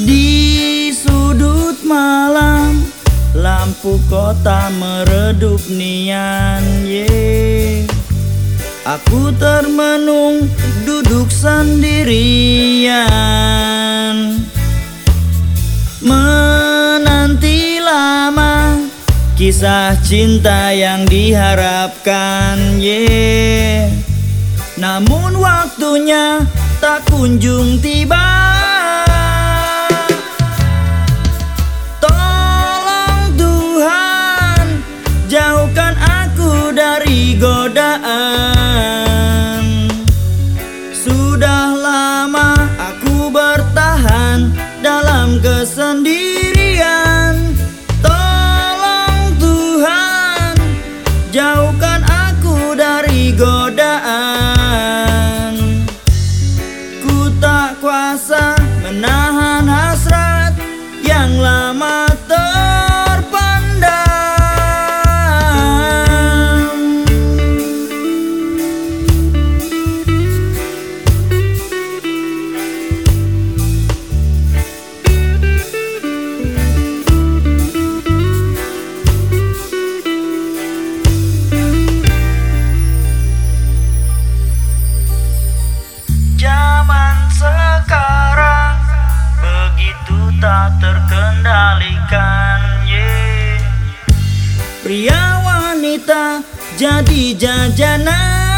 Di sudut malam Lampu kota meredup nian ye Aku termenung duduk sendirian. Menanti lama Kisah cinta yang diharapkan ye Namun waktunya tak kunjung tiba godaan tak terkendalikan ye Pria wanita jadi jajanan